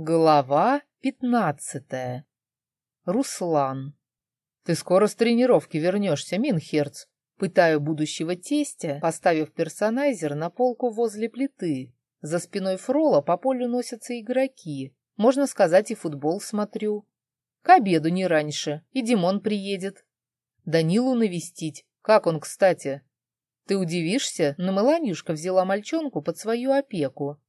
Глава пятнадцатая. Руслан. «Ты скоро с тренировки вернешься, Минхерц?» Пытаю будущего тестя, поставив персонайзер на полку возле плиты. За спиной Фрола по полю носятся игроки. Можно сказать, и футбол смотрю. К обеду не раньше, и Димон приедет. Данилу навестить. Как он, кстати? Ты удивишься, но Меланюшка взяла мальчонку под свою опеку.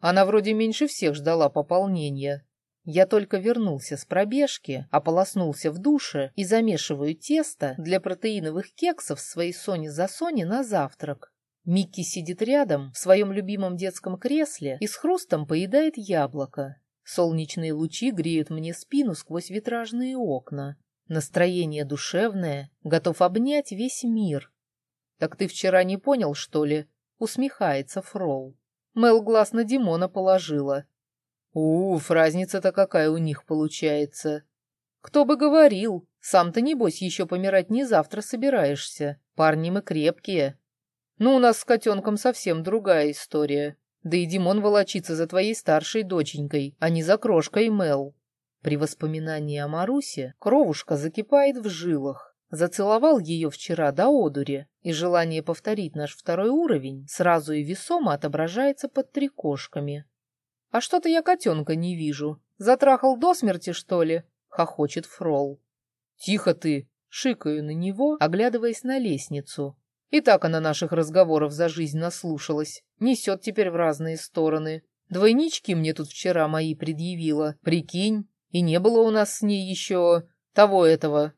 Она вроде меньше всех ждала пополнения. Я только вернулся с пробежки, ополоснулся в душе и замешиваю тесто для протеиновых кексов своей Сони за Сони на завтрак. Микки сидит рядом в своем любимом детском кресле и с хрустом поедает яблоко. Солнечные лучи греют мне спину сквозь витражные окна. Настроение душевное, готов обнять весь мир. «Так ты вчера не понял, что ли?» — усмехается Фрол. Мел глаз на Димона положила. Уф, разница-то какая у них получается. Кто бы говорил, сам-то, небось, еще помирать не завтра собираешься. Парни мы крепкие. Ну, у нас с котенком совсем другая история. Да и Димон волочится за твоей старшей доченькой, а не за крошкой Мел. При воспоминании о Марусе кровушка закипает в жилах. Зацеловал ее вчера до одури, и желание повторить наш второй уровень сразу и весомо отображается под трикошками. «А что-то я котенка не вижу. Затрахал до смерти, что ли?» — хохочет Фрол. «Тихо ты!» — шикаю на него, оглядываясь на лестницу. И так она наших разговоров за жизнь наслушалась. Несет теперь в разные стороны. Двойнички мне тут вчера мои предъявила. Прикинь, и не было у нас с ней еще того этого,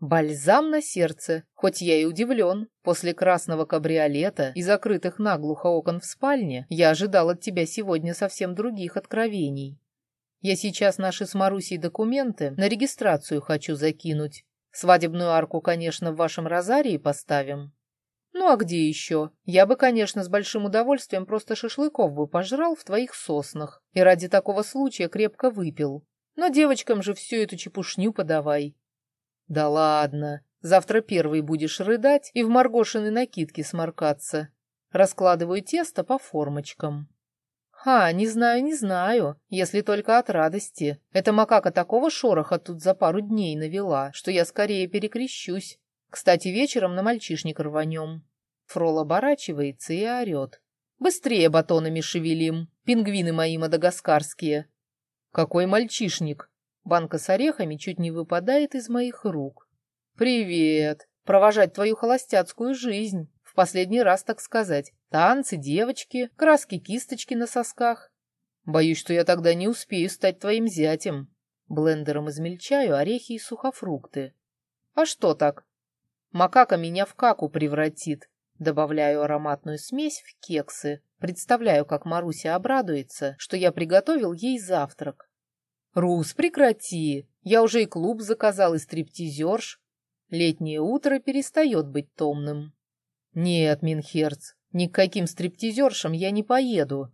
Бальзам на сердце, хоть я и удивлен. После красного кабриолета и закрытых наглухо окон в спальне я ожидал от тебя сегодня совсем других откровений. Я сейчас наши с Марусей документы на регистрацию хочу закинуть. Свадебную арку, конечно, в вашем розарии поставим. Ну а где еще? Я бы, конечно, с большим удовольствием просто шашлыков бы пожрал в твоих соснах и ради такого случая крепко выпил. Но девочкам же всю эту чепушню подавай. «Да ладно, завтра первый будешь рыдать и в Маргошины накидки сморкаться. Раскладываю тесто по формочкам». «Ха, не знаю, не знаю, если только от радости. Эта макака такого шороха тут за пару дней навела, что я скорее перекрещусь. Кстати, вечером на мальчишник рванем». Фрол оборачивается и орет. «Быстрее батонами шевелим, пингвины мои мадагаскарские». «Какой мальчишник?» Банка с орехами чуть не выпадает из моих рук. «Привет! Провожать твою холостяцкую жизнь. В последний раз, так сказать. Танцы, девочки, краски-кисточки на сосках. Боюсь, что я тогда не успею стать твоим зятем. Блендером измельчаю орехи и сухофрукты. А что так? Макака меня в каку превратит. Добавляю ароматную смесь в кексы. Представляю, как Маруся обрадуется, что я приготовил ей завтрак. «Рус, прекрати! Я уже и клуб заказал, и стриптизерш. Летнее утро перестает быть томным». «Нет, Минхерц, ни к каким стриптизершам я не поеду.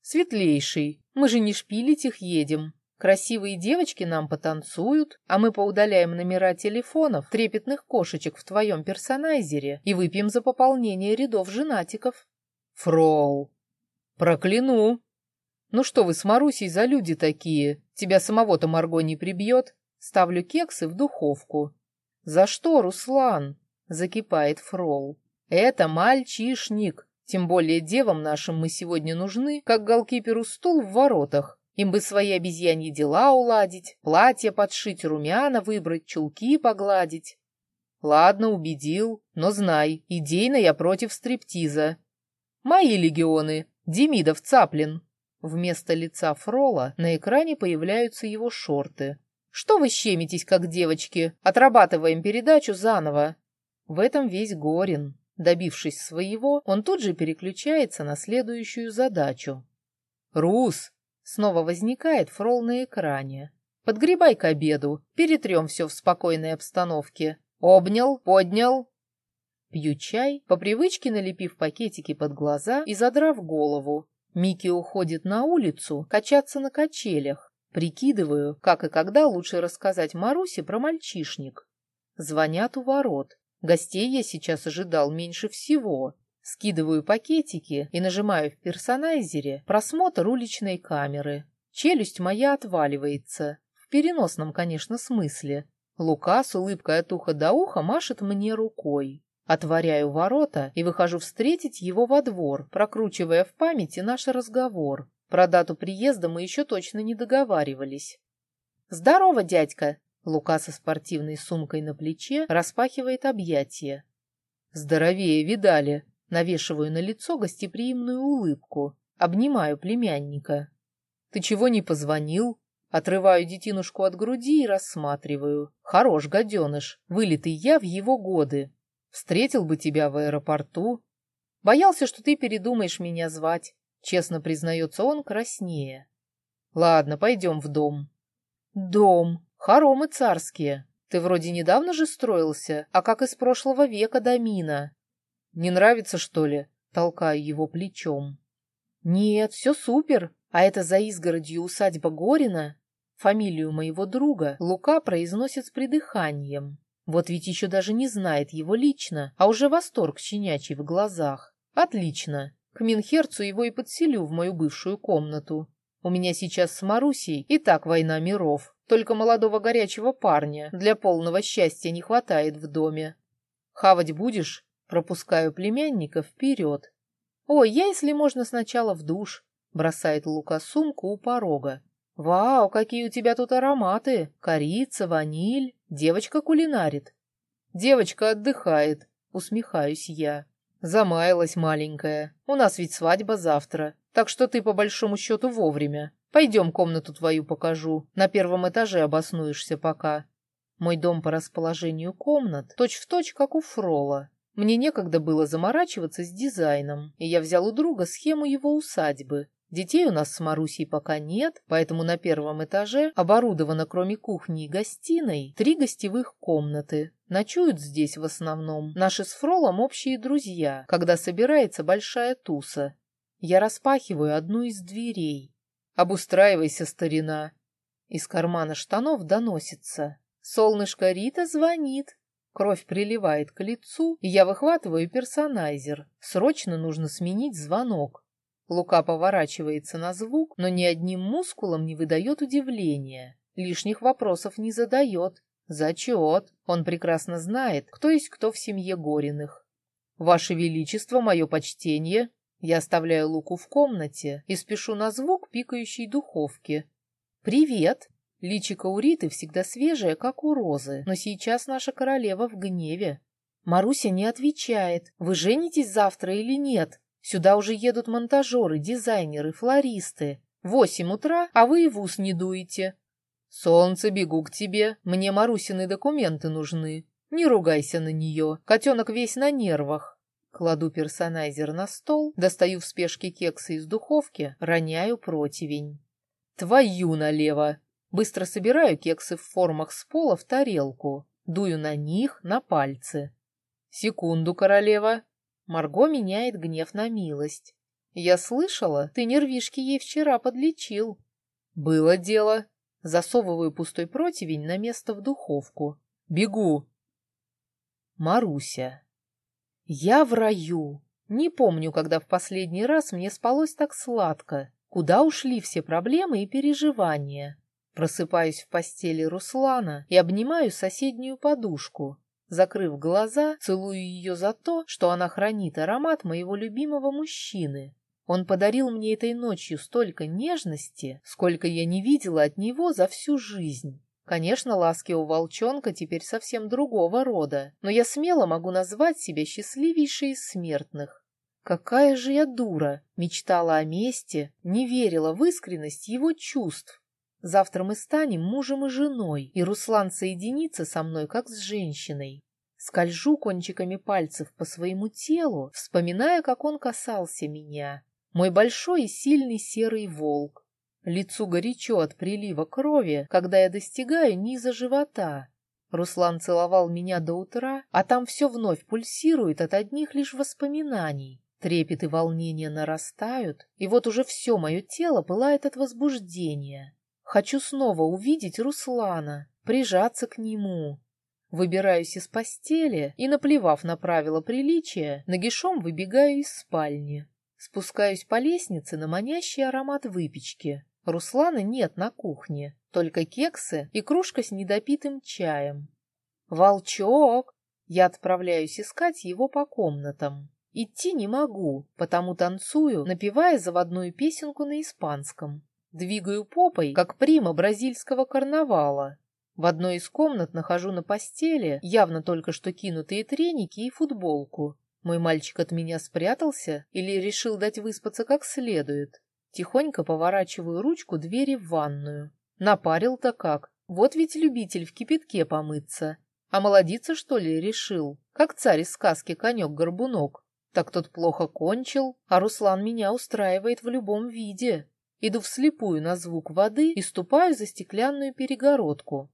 Светлейший, мы же не шпилить их едем. Красивые девочки нам потанцуют, а мы поудаляем номера телефонов трепетных кошечек в твоем персонайзере и выпьем за пополнение рядов женатиков». «Фрол, прокляну!» «Ну что вы с Марусей за люди такие? Тебя самого-то Марго не прибьет?» Ставлю кексы в духовку. «За что, Руслан?» — закипает Фрол. «Это мальчишник. Тем более девам нашим мы сегодня нужны, как голкиперу стул в воротах. Им бы свои обезьяньи дела уладить, платье подшить, румяна выбрать, чулки погладить. Ладно, убедил, но знай, идейно я против стриптиза. Мои легионы, Демидов Цаплин, Вместо лица Фрола на экране появляются его шорты. «Что вы щемитесь, как девочки? Отрабатываем передачу заново!» В этом весь Горин. Добившись своего, он тут же переключается на следующую задачу. «Рус!» Снова возникает Фрол на экране. «Подгребай к обеду, перетрем все в спокойной обстановке. Обнял, поднял». Пью чай, по привычке налепив пакетики под глаза и задрав голову, Микки уходит на улицу качаться на качелях. Прикидываю, как и когда лучше рассказать Марусе про мальчишник. Звонят у ворот. Гостей я сейчас ожидал меньше всего. Скидываю пакетики и нажимаю в персонайзере просмотр уличной камеры. Челюсть моя отваливается. В переносном, конечно, смысле. Лука с улыбкой от уха до уха машет мне рукой. Отворяю ворота и выхожу встретить его во двор, прокручивая в памяти наш разговор. Про дату приезда мы еще точно не договаривались. «Здорово, дядька!» Лука со спортивной сумкой на плече распахивает объятия. «Здоровее видали!» Навешиваю на лицо гостеприимную улыбку. Обнимаю племянника. «Ты чего не позвонил?» Отрываю детинушку от груди и рассматриваю. Хорош гаденыш, вылитый я в его годы. Встретил бы тебя в аэропорту. Боялся, что ты передумаешь меня звать. Честно признается он краснее. Ладно, пойдем в дом. Дом. Хоромы царские. Ты вроде недавно же строился, а как из прошлого века домина. Не нравится, что ли? Толкаю его плечом. Нет, все супер. А это за изгородью усадьба Горина? Фамилию моего друга Лука произносит с придыханием. Вот ведь еще даже не знает его лично, а уже восторг щенячий в глазах. Отлично. К Минхерцу его и подселю в мою бывшую комнату. У меня сейчас с Марусей и так война миров. Только молодого горячего парня для полного счастья не хватает в доме. Хавать будешь? Пропускаю племянника вперед. Ой, я, если можно, сначала в душ. Бросает Лука сумку у порога. «Вау, какие у тебя тут ароматы! Корица, ваниль, девочка кулинарит». «Девочка отдыхает», — усмехаюсь я. «Замаялась маленькая. У нас ведь свадьба завтра, так что ты по большому счету вовремя. Пойдем комнату твою покажу. На первом этаже обоснуешься пока». Мой дом по расположению комнат точь-в-точь, точь, как у Фрола. Мне некогда было заморачиваться с дизайном, и я взял у друга схему его усадьбы, Детей у нас с Марусей пока нет, поэтому на первом этаже оборудовано, кроме кухни и гостиной, три гостевых комнаты. Ночуют здесь в основном наши с Фролом общие друзья, когда собирается большая туса. Я распахиваю одну из дверей. «Обустраивайся, старина!» Из кармана штанов доносится. Солнышко Рита звонит. Кровь приливает к лицу, и я выхватываю персонайзер. Срочно нужно сменить звонок. Лука поворачивается на звук, но ни одним мускулом не выдает удивления. Лишних вопросов не задает. Зачет. Он прекрасно знает, кто есть кто в семье Гориных. «Ваше Величество, мое почтение!» Я оставляю Луку в комнате и спешу на звук пикающей духовки. «Привет!» Личико у Риты всегда свежее, как у Розы, но сейчас наша королева в гневе. Маруся не отвечает. «Вы женитесь завтра или нет?» Сюда уже едут монтажеры, дизайнеры, флористы. Восемь утра, а вы и в ус не дуете. Солнце, бегу к тебе. Мне Марусины документы нужны. Не ругайся на нее. Котенок весь на нервах. Кладу персонайзер на стол, достаю в спешке кексы из духовки, роняю противень. Твою налево! Быстро собираю кексы в формах с пола в тарелку, дую на них, на пальцы. Секунду, королева, Марго меняет гнев на милость. Я слышала, ты нервишки ей вчера подлечил. Было дело. Засовываю пустой противень на место в духовку. Бегу. Маруся. Я в раю. Не помню, когда в последний раз мне спалось так сладко. Куда ушли все проблемы и переживания? Просыпаюсь в постели Руслана и обнимаю соседнюю подушку. Закрыв глаза, целую ее за то, что она хранит аромат моего любимого мужчины. Он подарил мне этой ночью столько нежности, сколько я не видела от него за всю жизнь. Конечно, ласки у волчонка теперь совсем другого рода, но я смело могу назвать себя счастливейшей из смертных. Какая же я дура! Мечтала о мести, не верила в искренность его чувств. Завтра мы станем мужем и женой, и Руслан соединится со мной, как с женщиной. Скольжу кончиками пальцев по своему телу, вспоминая, как он касался меня. Мой большой и сильный серый волк. Лицу горячо от прилива крови, когда я достигаю низа живота. Руслан целовал меня до утра, а там все вновь пульсирует от одних лишь воспоминаний. Трепет и волнение нарастают, и вот уже все мое тело пылает от возбуждения. Хочу снова увидеть Руслана, прижаться к нему. Выбираюсь из постели и, наплевав на правила приличия, нагишом выбегаю из спальни. Спускаюсь по лестнице на манящий аромат выпечки. Руслана нет на кухне, только кексы и кружка с недопитым чаем. «Волчок!» Я отправляюсь искать его по комнатам. Идти не могу, потому танцую, напевая заводную песенку на испанском. Двигаю попой, как прима бразильского карнавала. В одной из комнат нахожу на постели явно только что кинутые треники и футболку. Мой мальчик от меня спрятался или решил дать выспаться как следует. Тихонько поворачиваю ручку двери в ванную. Напарил-то как. Вот ведь любитель в кипятке помыться. А молодиться, что ли, решил? Как царь из сказки конек-горбунок. Так тот плохо кончил, а Руслан меня устраивает в любом виде. Иду вслепую на звук воды и ступаю за стеклянную перегородку.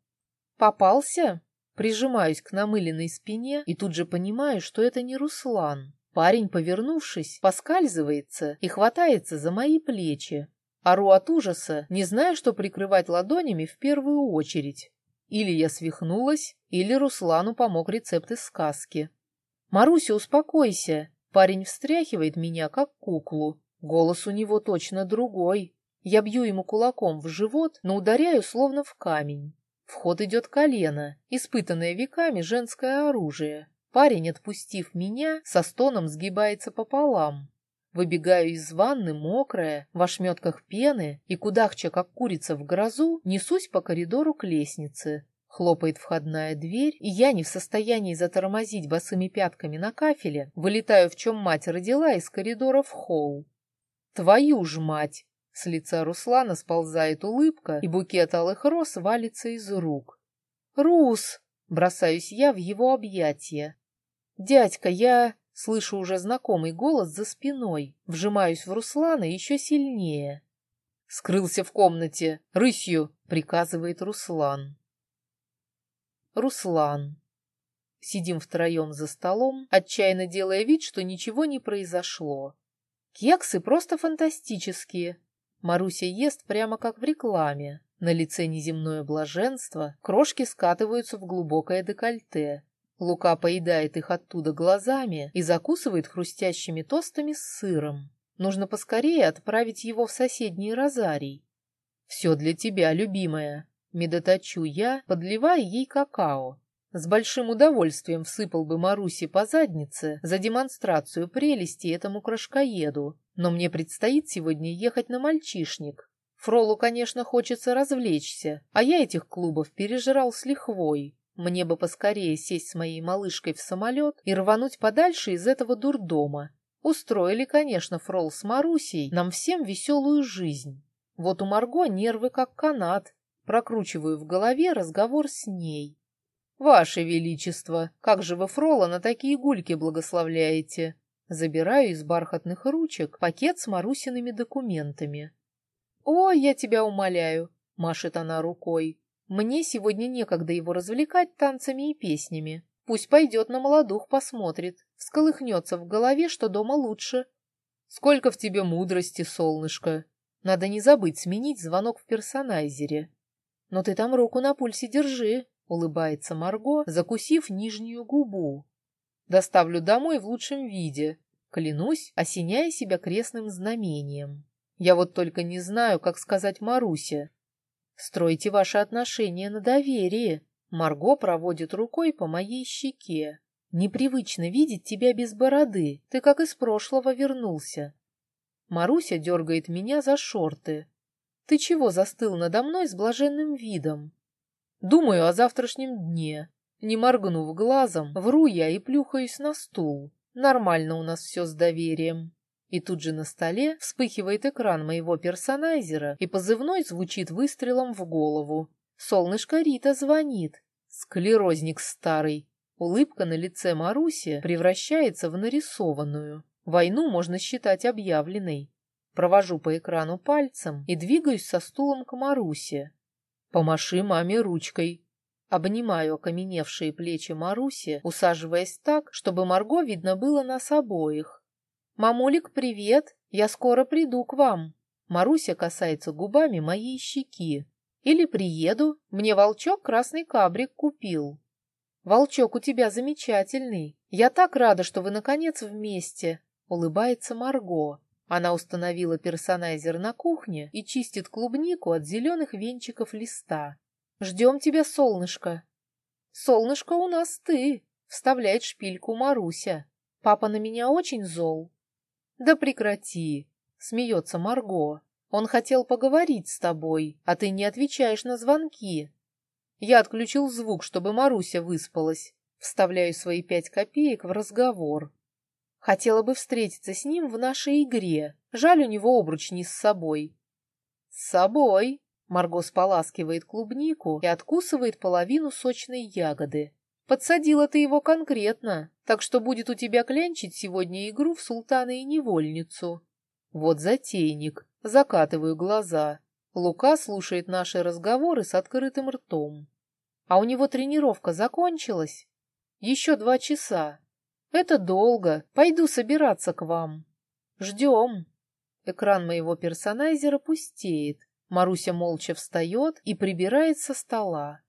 Попался? Прижимаюсь к намыленной спине и тут же понимаю, что это не Руслан. Парень, повернувшись, поскальзывается и хватается за мои плечи. Ору от ужаса, не зная, что прикрывать ладонями в первую очередь. Или я свихнулась, или Руслану помог рецепт из сказки. «Маруся, успокойся!» Парень встряхивает меня, как куклу. Голос у него точно другой. Я бью ему кулаком в живот, но ударяю словно в камень. В ход идет колено, испытанное веками женское оружие. Парень, отпустив меня, со стоном сгибается пополам. Выбегаю из ванны, мокрая, в ошметках пены, и кудахча, как курица в грозу, несусь по коридору к лестнице. Хлопает входная дверь, и я не в состоянии затормозить босыми пятками на кафеле, вылетаю, в чем мать родила, из коридора в холл. Твою ж мать! С лица Руслана сползает улыбка, и букет алых роз валится из рук. «Рус!» — бросаюсь я в его объятия. «Дядька, я...» — слышу уже знакомый голос за спиной, вжимаюсь в Руслана еще сильнее. «Скрылся в комнате, рысью!» — приказывает Руслан. Руслан. Сидим втроем за столом, отчаянно делая вид, что ничего не произошло. Кексы просто фантастические. Маруся ест прямо как в рекламе. На лице неземное блаженство, крошки скатываются в глубокое декольте. Лука поедает их оттуда глазами и закусывает хрустящими тостами с сыром. Нужно поскорее отправить его в соседний розарий. «Все для тебя, любимая», Медоточу я, подливая ей какао. С большим удовольствием всыпал бы Маруси по заднице за демонстрацию прелести этому крошкоеду, но мне предстоит сегодня ехать на мальчишник. Фролу, конечно, хочется развлечься, а я этих клубов пережрал с лихвой. Мне бы поскорее сесть с моей малышкой в самолет и рвануть подальше из этого дурдома. Устроили, конечно, Фрол с Марусей нам всем веселую жизнь. Вот у Марго нервы как канат, Прокручиваю в голове разговор с ней. «Ваше Величество, как же вы Фрола на такие гульки благословляете?» Забираю из бархатных ручек пакет с Марусиными документами. «О, я тебя умоляю!» — машет она рукой. «Мне сегодня некогда его развлекать танцами и песнями. Пусть пойдет на молодух посмотрит, всколыхнется в голове, что дома лучше. Сколько в тебе мудрости, солнышко! Надо не забыть сменить звонок в персонайзере. «Но ты там руку на пульсе держи», — улыбается Марго, закусив нижнюю губу. «Доставлю домой в лучшем виде», — клянусь, осеняя себя крестным знамением. «Я вот только не знаю, как сказать Марусе. Стройте ваши отношения на доверии». Марго проводит рукой по моей щеке. «Непривычно видеть тебя без бороды. Ты как из прошлого вернулся». Маруся дергает меня за шорты. Ты чего застыл надо мной с блаженным видом? Думаю о завтрашнем дне. Не моргнув глазом, вру я и плюхаюсь на стул. Нормально у нас все с доверием. И тут же на столе вспыхивает экран моего персонайзера, и позывной звучит выстрелом в голову. Солнышко Рита звонит. Склерозник старый. Улыбка на лице Маруси превращается в нарисованную. Войну можно считать объявленной. Провожу по экрану пальцем и двигаюсь со стулом к Марусе. Помаши маме ручкой. Обнимаю окаменевшие плечи Маруси, усаживаясь так, чтобы Марго видно было нас обоих. «Мамулик, привет! Я скоро приду к вам!» Маруся касается губами моей щеки. «Или приеду, мне волчок красный кабрик купил». «Волчок у тебя замечательный. Я так рада, что вы наконец вместе», — улыбается Марго. Она установила персонайзер на кухне и чистит клубнику от зеленых венчиков листа. «Ждем тебя, солнышко!» «Солнышко у нас ты!» — вставляет шпильку Маруся. «Папа на меня очень зол». «Да прекрати!» — смеется Марго. «Он хотел поговорить с тобой, а ты не отвечаешь на звонки». Я отключил звук, чтобы Маруся выспалась. Вставляю свои пять копеек в разговор. Хотела бы встретиться с ним в нашей игре. Жаль, у него обруч не с собой. С собой. Марго споласкивает клубнику и откусывает половину сочной ягоды. Подсадила ты его конкретно, так что будет у тебя клянчить сегодня игру в султана и невольницу. Вот затейник. Закатываю глаза. Лука слушает наши разговоры с открытым ртом. А у него тренировка закончилась? Еще два часа. Это долго. Пойду собираться к вам. Ждем. Экран моего персонайзера пустеет. Маруся молча встает и прибирает со стола.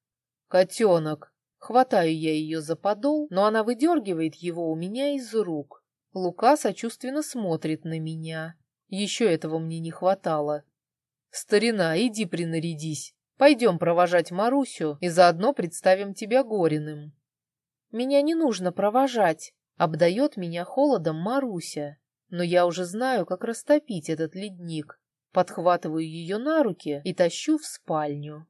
Котенок. Хватаю я ее за подол, но она выдергивает его у меня из рук. Лука сочувственно смотрит на меня. Еще этого мне не хватало. Старина, иди принарядись. Пойдем провожать Марусю и заодно представим тебя Гориным. Меня не нужно провожать. Обдает меня холодом Маруся, но я уже знаю, как растопить этот ледник. Подхватываю ее на руки и тащу в спальню.